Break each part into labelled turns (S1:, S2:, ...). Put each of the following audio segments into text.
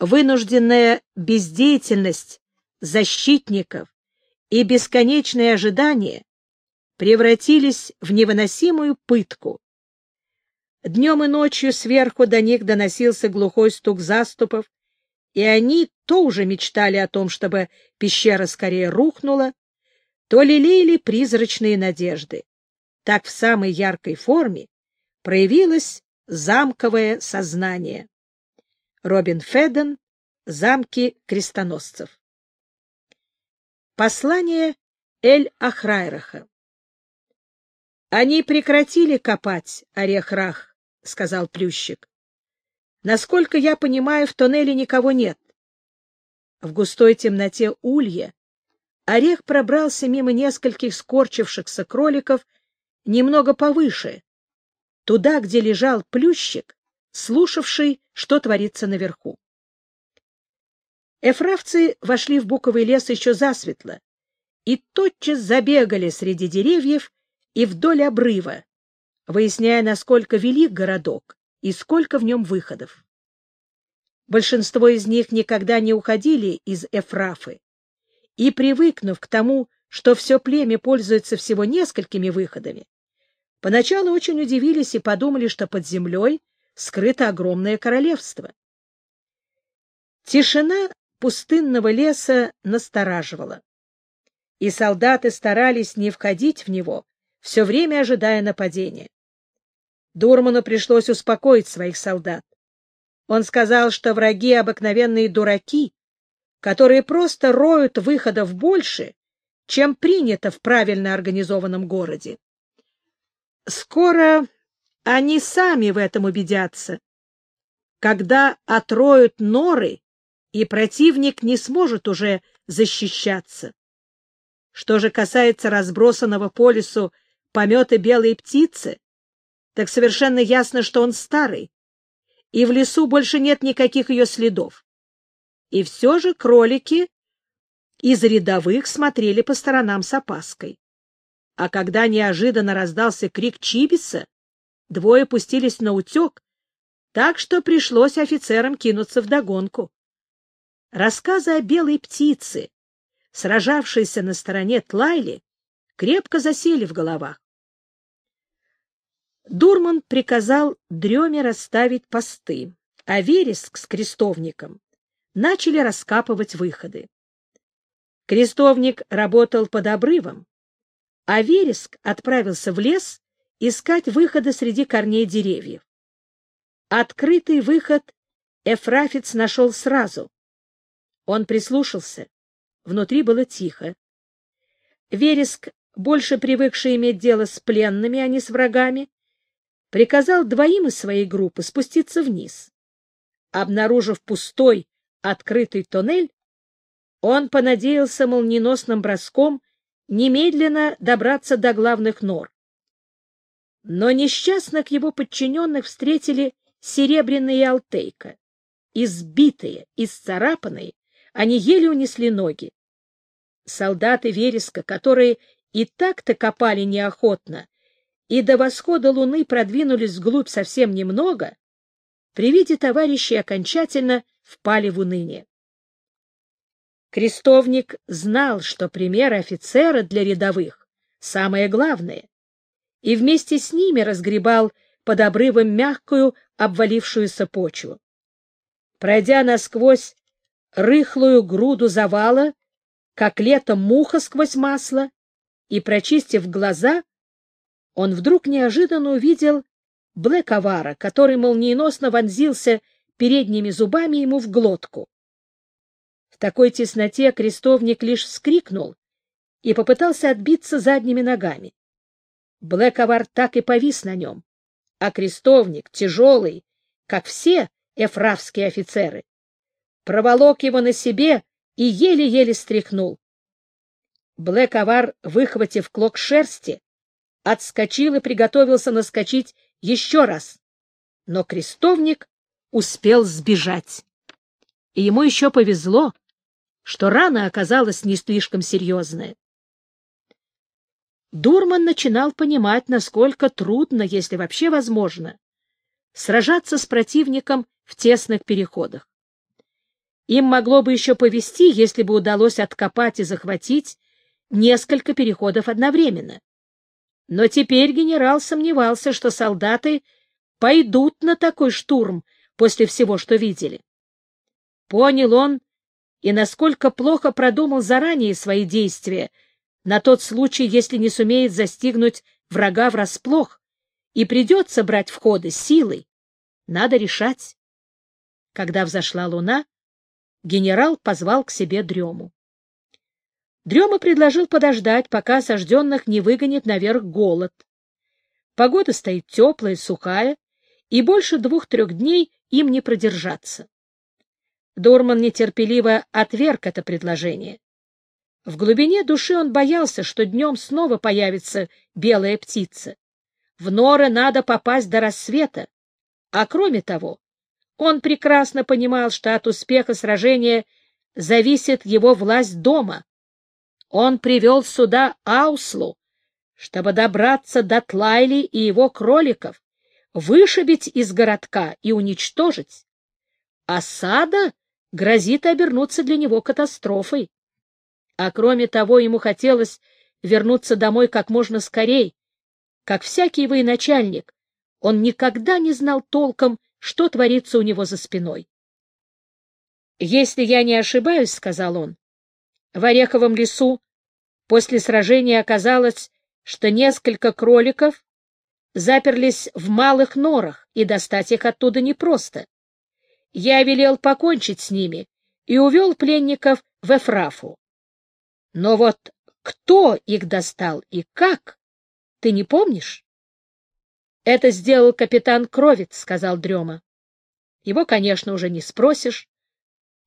S1: Вынужденная бездеятельность защитников и бесконечные ожидания превратились в невыносимую пытку. Днем и ночью сверху до них доносился глухой стук заступов, и они то уже мечтали о том, чтобы пещера скорее рухнула, то лелеяли призрачные надежды. Так в самой яркой форме проявилось замковое сознание. Робин Феден «Замки крестоносцев». Послание Эль-Ахрайраха. «Они прекратили копать, Орех-Рах», — сказал Плющик. «Насколько я понимаю, в тоннеле никого нет». В густой темноте улья Орех пробрался мимо нескольких скорчившихся кроликов немного повыше, туда, где лежал Плющик, слушавший, что творится наверху. Эфравцы вошли в буковый лес еще засветло и тотчас забегали среди деревьев и вдоль обрыва, выясняя, насколько велик городок и сколько в нем выходов. Большинство из них никогда не уходили из Эфрафы, и, привыкнув к тому, что все племя пользуется всего несколькими выходами, поначалу очень удивились и подумали, что под землей скрыто огромное королевство. Тишина пустынного леса настораживала, и солдаты старались не входить в него, все время ожидая нападения. Дурману пришлось успокоить своих солдат. Он сказал, что враги — обыкновенные дураки, которые просто роют выходов больше, чем принято в правильно организованном городе. Скоро они сами в этом убедятся, когда отроют норы, и противник не сможет уже защищаться. Что же касается разбросанного по лесу помета белой птицы, так совершенно ясно, что он старый, и в лесу больше нет никаких ее следов. И все же кролики из рядовых смотрели по сторонам с опаской. А когда неожиданно раздался крик Чибиса, двое пустились на утек, так что пришлось офицерам кинуться вдогонку. Рассказы о белой птице, сражавшейся на стороне Тлайли, крепко засели в головах. Дурман приказал Дреме расставить посты, а Вереск с крестовником начали раскапывать выходы. Крестовник работал под обрывом, а Вереск отправился в лес искать выхода среди корней деревьев. Открытый выход Эфрафиц нашел сразу. Он прислушался. Внутри было тихо. Вереск больше привыкший иметь дело с пленными, а не с врагами, приказал двоим из своей группы спуститься вниз. Обнаружив пустой, открытый тоннель, он понадеялся молниеносным броском немедленно добраться до главных нор. Но несчастных его подчиненных встретили Серебряные Алтейка. Избитые, исцарапанные, они еле унесли ноги. Солдаты Вереска, которые и так-то копали неохотно, и до восхода луны продвинулись вглубь совсем немного, при виде товарищей окончательно впали в уныние. Крестовник знал, что пример офицера для рядовых — самое главное, и вместе с ними разгребал под обрывом мягкую обвалившуюся почву. Пройдя насквозь рыхлую груду завала, как летом муха сквозь масло, и, прочистив глаза, он вдруг неожиданно увидел Блэковара, который молниеносно вонзился передними зубами ему в глотку. В такой тесноте крестовник лишь вскрикнул и попытался отбиться задними ногами. Блэковар так и повис на нем, а крестовник, тяжелый, как все эфравские офицеры, проволок его на себе и еле-еле стряхнул. Блэк-Авар, выхватив клок шерсти, отскочил и приготовился наскочить еще раз. Но крестовник успел сбежать. И ему еще повезло, что рана оказалась не слишком серьезная. Дурман начинал понимать, насколько трудно, если вообще возможно, сражаться с противником в тесных переходах. Им могло бы еще повести, если бы удалось откопать и захватить несколько переходов одновременно. Но теперь генерал сомневался, что солдаты пойдут на такой штурм после всего, что видели. Понял он и насколько плохо продумал заранее свои действия на тот случай, если не сумеет застигнуть врага врасплох и придется брать входы силой. Надо решать. Когда взошла луна, генерал позвал к себе Дрему. Дрема предложил подождать, пока осажденных не выгонит наверх голод. Погода стоит теплая, сухая, и больше двух-трех дней им не продержаться. Дурман нетерпеливо отверг это предложение. В глубине души он боялся, что днем снова появится белая птица. В норы надо попасть до рассвета. А кроме того, он прекрасно понимал, что от успеха сражения зависит его власть дома. Он привел сюда Ауслу, чтобы добраться до Тлайли и его кроликов, вышибить из городка и уничтожить. Осада грозит обернуться для него катастрофой. А кроме того, ему хотелось вернуться домой как можно скорей. Как всякий военачальник, он никогда не знал толком, что творится у него за спиной. «Если я не ошибаюсь, — сказал он, — в Ореховом лесу после сражения оказалось, что несколько кроликов заперлись в малых норах, и достать их оттуда непросто. Я велел покончить с ними и увел пленников в Эфрафу. Но вот кто их достал и как, ты не помнишь? — Это сделал капитан Кровец, — сказал Дрема. — Его, конечно, уже не спросишь,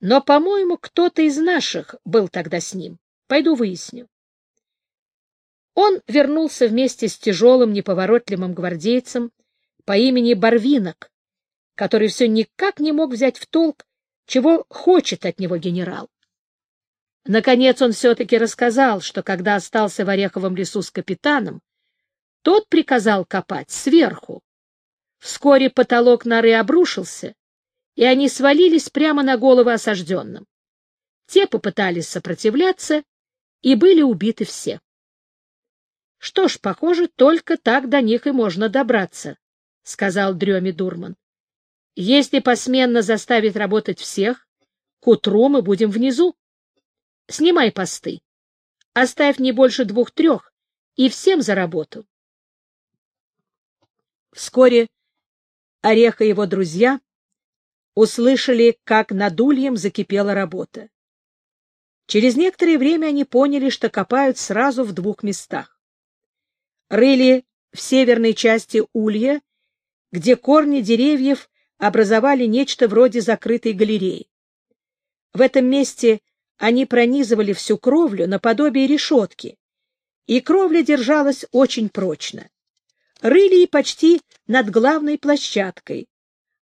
S1: но, по-моему, кто-то из наших был тогда с ним. Пойду выясню. Он вернулся вместе с тяжелым, неповоротливым гвардейцем по имени Барвинок, который все никак не мог взять в толк, чего хочет от него генерал. Наконец он все-таки рассказал, что когда остался в Ореховом лесу с капитаном, тот приказал копать сверху. Вскоре потолок норы обрушился, и они свалились прямо на головы осажденным. Те попытались сопротивляться и были убиты все. Что ж, похоже, только так до них и можно добраться, — сказал Дреме Дурман. Если посменно заставить работать всех, к утру мы будем внизу. Снимай посты. Оставь не больше двух-трех, и всем за работу. Вскоре Орех и его друзья услышали, как над ульем закипела работа. Через некоторое время они поняли, что копают сразу в двух местах. Рыли в северной части улья, где корни деревьев образовали нечто вроде закрытой галереи. В этом месте они пронизывали всю кровлю наподобие решетки, и кровля держалась очень прочно. Рыли и почти над главной площадкой,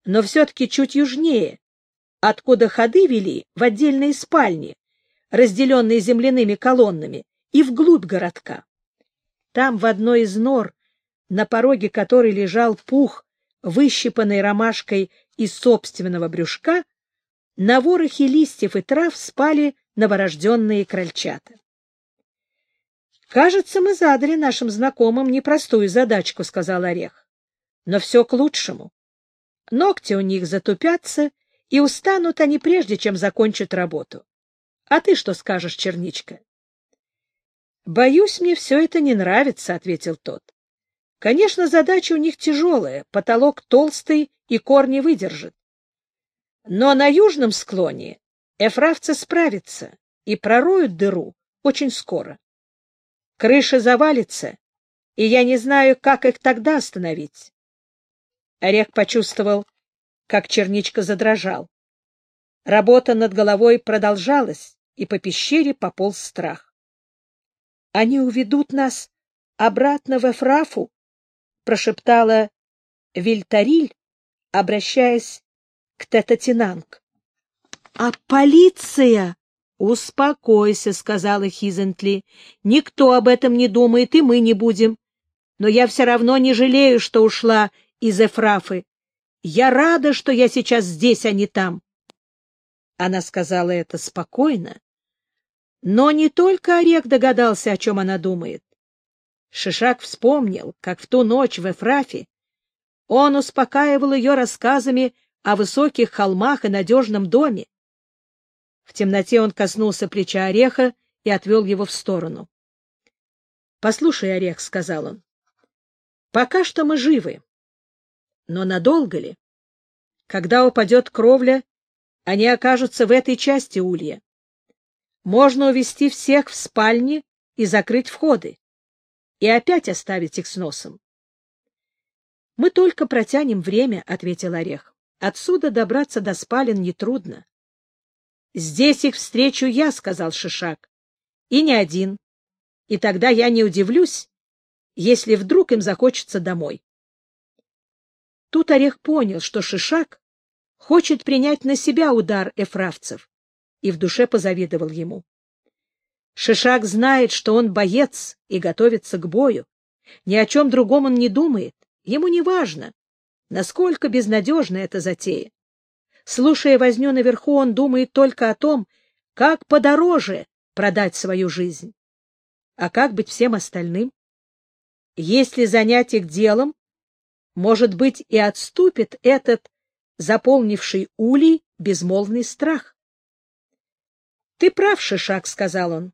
S1: но все-таки чуть южнее, откуда ходы вели в отдельные спальни, разделенные земляными колоннами, и вглубь городка. Там, в одной из нор, на пороге которой лежал пух выщипанной ромашкой из собственного брюшка, на ворохе листьев и трав спали новорожденные крольчата. «Кажется, мы задали нашим знакомым непростую задачку», — сказал Орех. «Но все к лучшему. Ногти у них затупятся, и устанут они прежде, чем закончат работу. А ты что скажешь, Черничка?» «Боюсь, мне все это не нравится», — ответил тот. Конечно, задача у них тяжелая, потолок толстый и корни выдержит. Но на южном склоне эфравцы справятся и пророют дыру очень скоро. Крыша завалится, и я не знаю, как их тогда остановить. Орех почувствовал, как черничка задрожал. Работа над головой продолжалась, и по пещере пополз страх. — Они уведут нас обратно в Эфрафу? прошептала Вильтариль, обращаясь к Тетатинанг. — А полиция? — Успокойся, — сказала Хизентли. — Никто об этом не думает, и мы не будем. Но я все равно не жалею, что ушла из Эфрафы. Я рада, что я сейчас здесь, а не там. Она сказала это спокойно, но не только Орех догадался, о чем она думает. Шишак вспомнил, как в ту ночь в Эфрафе он успокаивал ее рассказами о высоких холмах и надежном доме. В темноте он коснулся плеча Ореха и отвел его в сторону. — Послушай, Орех, — сказал он, — пока что мы живы. Но надолго ли? Когда упадет кровля, они окажутся в этой части улья. Можно увести всех в спальни и закрыть входы, и опять оставить их с носом. — Мы только протянем время, — ответил Орех. — Отсюда добраться до спален нетрудно. — Здесь их встречу я, — сказал Шишак, — и не один. И тогда я не удивлюсь, если вдруг им захочется домой. Тут Орех понял, что Шишак хочет принять на себя удар эфравцев, и в душе позавидовал ему. Шишак знает, что он боец и готовится к бою. Ни о чем другом он не думает. Ему не важно, насколько безнадежна эта затея. Слушая возню наверху, он думает только о том, как подороже продать свою жизнь. А как быть всем остальным? Если занять их делом, может быть, и отступит этот заполнивший улей безмолвный страх. — Ты прав, Шишак, — сказал он.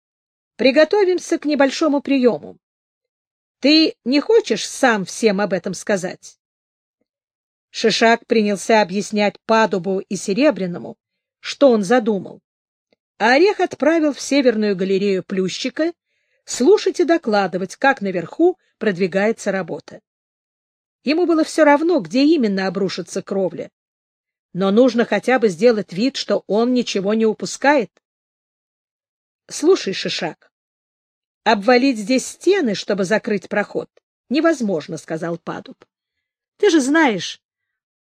S1: — Приготовимся к небольшому приему. Ты не хочешь сам всем об этом сказать? Шишак принялся объяснять Падубу и Серебряному, что он задумал. Орех отправил в Северную галерею Плющика слушать и докладывать, как наверху продвигается работа. Ему было все равно, где именно обрушится кровля. Но нужно хотя бы сделать вид, что он ничего не упускает. — Слушай, Шишак, обвалить здесь стены, чтобы закрыть проход, невозможно, — сказал Падуб. — Ты же знаешь,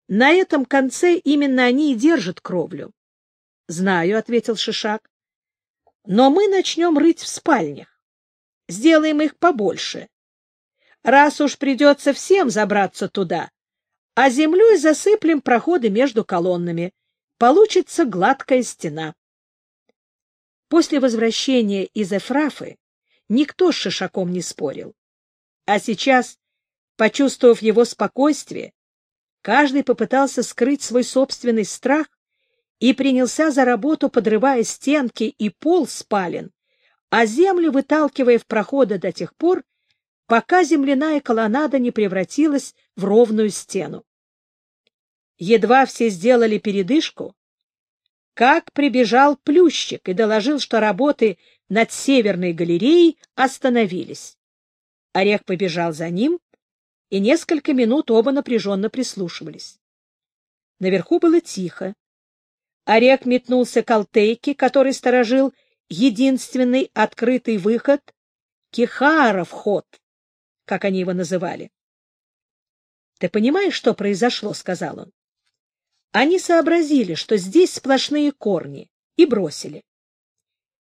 S1: на этом конце именно они и держат кровлю. — Знаю, — ответил Шишак. — Но мы начнем рыть в спальнях. Сделаем их побольше раз уж придется всем забраться туда, а землей засыплем проходы между колоннами. Получится гладкая стена. После возвращения из Эфрафы никто с Шишаком не спорил. А сейчас, почувствовав его спокойствие, каждый попытался скрыть свой собственный страх и принялся за работу, подрывая стенки и пол спален, а землю выталкивая в проходы до тех пор, пока земляная колоннада не превратилась в ровную стену. Едва все сделали передышку, как прибежал Плющик и доложил, что работы над Северной галереей остановились. Орех побежал за ним, и несколько минут оба напряженно прислушивались. Наверху было тихо. Орех метнулся к Алтейке, который сторожил единственный открытый выход — Кихара вход как они его называли. — Ты понимаешь, что произошло? — сказал он. Они сообразили, что здесь сплошные корни, и бросили.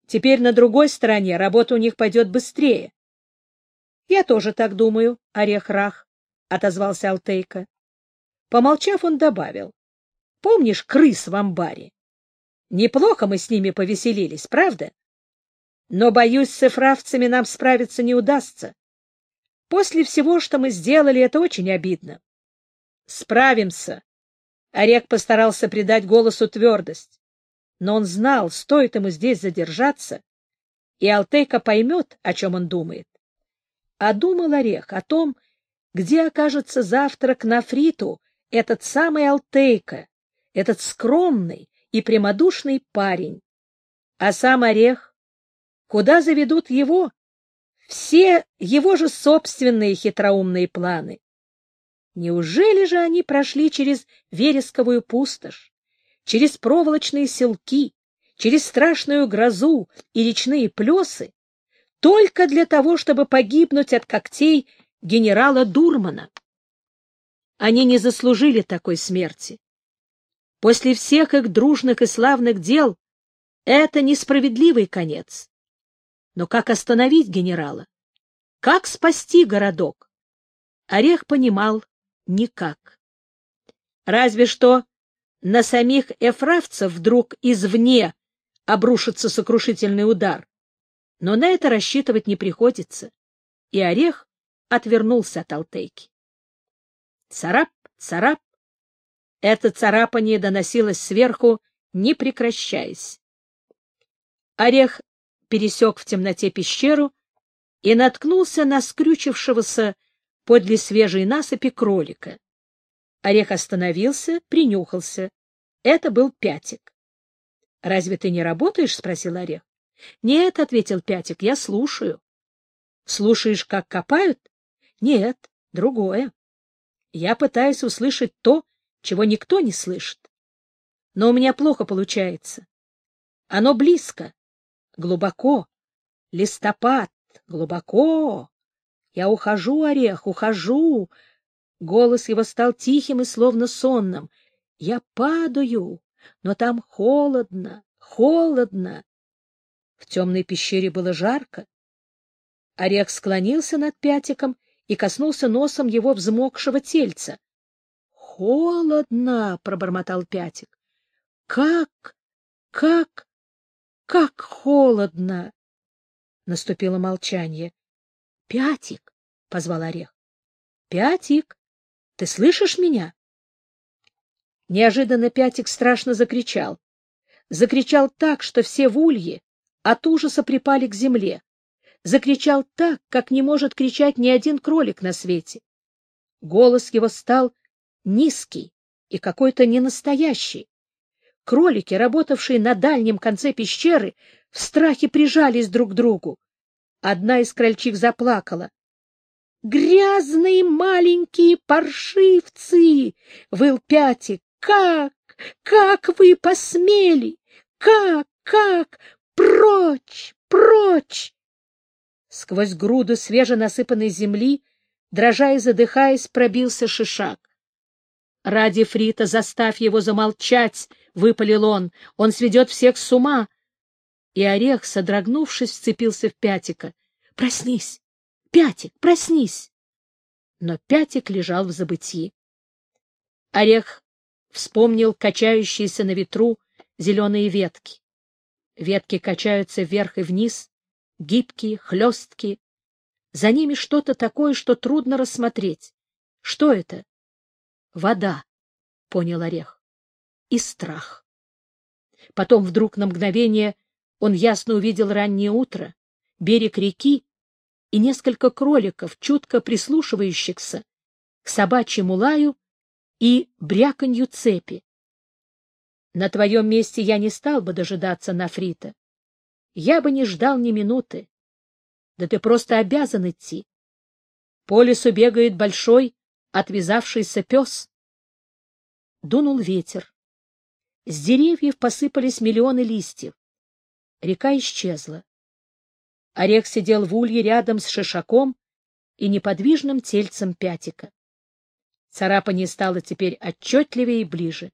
S1: Теперь на другой стороне работа у них пойдет быстрее. — Я тоже так думаю, Орех-Рах, — отозвался Алтейка. Помолчав, он добавил. — Помнишь крыс в амбаре? Неплохо мы с ними повеселились, правда? Но, боюсь, с эфравцами нам справиться не удастся. После всего, что мы сделали, это очень обидно. Справимся. Орек постарался придать голосу твердость. Но он знал, стоит ему здесь задержаться, и Алтейка поймет, о чем он думает. А думал Орех о том, где окажется завтра к Нафриту этот самый Алтейка, этот скромный и прямодушный парень. А сам Орех, куда заведут его, все его же собственные хитроумные планы. Неужели же они прошли через вересковую пустошь, через проволочные селки, через страшную грозу и речные плесы, только для того, чтобы погибнуть от когтей генерала Дурмана? Они не заслужили такой смерти. После всех их дружных и славных дел это несправедливый конец. Но как остановить генерала? Как спасти городок? Орех понимал никак. Разве что на самих эфравцев вдруг извне обрушится сокрушительный удар. Но на это рассчитывать не приходится. И орех отвернулся от Алтейки. Царап, царап. Это царапание доносилось сверху, не прекращаясь. Орех пересек в темноте пещеру и наткнулся на скрючившегося подле свежей насыпи кролика. Орех остановился, принюхался. Это был Пятик. — Разве ты не работаешь? — спросил Орех. — Нет, — ответил Пятик, — я слушаю. — Слушаешь, как копают? — Нет, другое. Я пытаюсь услышать то, чего никто не слышит. Но у меня плохо получается. Оно близко, глубоко, листопад, глубоко. Я ухожу, Орех, ухожу. Голос его стал тихим и словно сонным. Я падаю но там холодно, холодно. В темной пещере было жарко. Орех склонился над Пятиком и коснулся носом его взмокшего тельца. — Холодно! — пробормотал Пятик. — Как? Как? Как холодно! Наступило молчание. — Пятик! — позвал Орех. — Пятик! Ты слышишь меня? Неожиданно Пятик страшно закричал. Закричал так, что все в улье от ужаса припали к земле. Закричал так, как не может кричать ни один кролик на свете. Голос его стал низкий и какой-то ненастоящий. Кролики, работавшие на дальнем конце пещеры, в страхе прижались друг к другу. Одна из крольчих заплакала. «Грязные маленькие паршивцы!» — выл Пятик. Как? Как вы посмели? Как? Как? Прочь! Прочь! Сквозь груду свеженасыпанной земли, дрожа и задыхаясь, пробился шишак. «Ради Фрита заставь его замолчать!» — выпалил он. «Он сведет всех с ума!» И орех, содрогнувшись, вцепился в Пятика. «Проснись! Пятик, проснись!» Но Пятик лежал в забытии. Орех вспомнил качающиеся на ветру зеленые ветки. Ветки качаются вверх и вниз, гибкие, хлесткие. За ними что-то такое, что трудно рассмотреть. Что это? Вода, — понял Орех. И страх. Потом вдруг на мгновение он ясно увидел раннее утро, берег реки и несколько кроликов, чутко прислушивающихся к собачьему лаю и бряканью цепи. На твоем месте я не стал бы дожидаться Нафрита. Я бы не ждал ни минуты. Да ты просто обязан идти. По лесу бегает большой, отвязавшийся пес. Дунул ветер. С деревьев посыпались миллионы листьев. Река исчезла. Орех сидел в улье рядом с шишаком и неподвижным тельцем пятика. Царапание стало теперь отчетливее и ближе.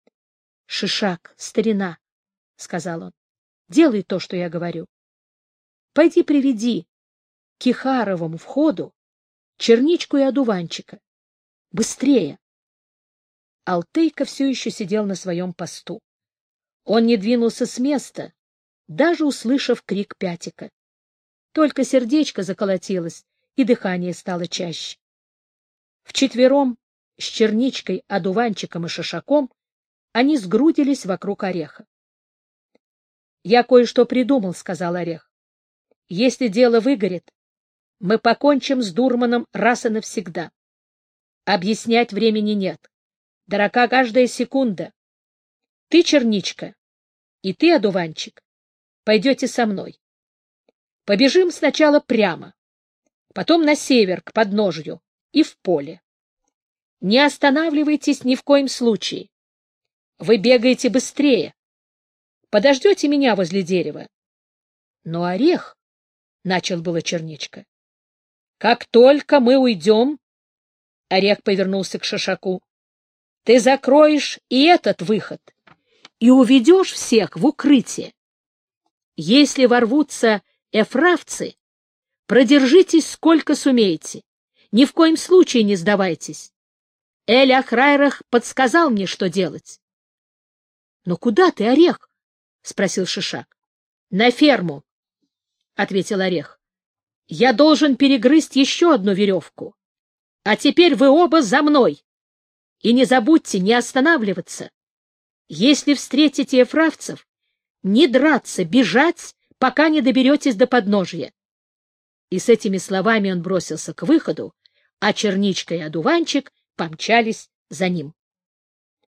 S1: — Шишак, старина, — сказал он, — делай то, что я говорю. Пойди приведи к Кихаровому входу черничку и одуванчика. Быстрее! Алтейка все еще сидел на своем посту. Он не двинулся с места, даже услышав крик Пятика. Только сердечко заколотилось, и дыхание стало чаще. Вчетвером, с черничкой, одуванчиком и шишаком, они сгрудились вокруг ореха. — Я кое-что придумал, — сказал орех. — Если дело выгорит, мы покончим с Дурманом раз и навсегда. Объяснять времени нет. Дорога каждая секунда. Ты, черничка, и ты, одуванчик, пойдете со мной. Побежим сначала прямо, потом на север, к подножью, и в поле. Не останавливайтесь ни в коем случае. Вы бегаете быстрее. Подождете меня возле дерева. Но орех, — начал было черничка. Как только мы уйдем, — орех повернулся к шишаку, — ты закроешь и этот выход и уведешь всех в укрытие. Если ворвутся эфравцы, продержитесь сколько сумеете. Ни в коем случае не сдавайтесь. Эль Ахрайрах подсказал мне, что делать. — Но куда ты, Орех? — спросил Шишак. — На ферму, — ответил Орех. — Я должен перегрызть еще одну веревку. А теперь вы оба за мной. И не забудьте не останавливаться. Если встретите эфравцев, не драться, бежать, пока не доберетесь до подножья. И с этими словами он бросился к выходу, а черничка и одуванчик помчались за ним.